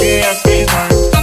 Yeah,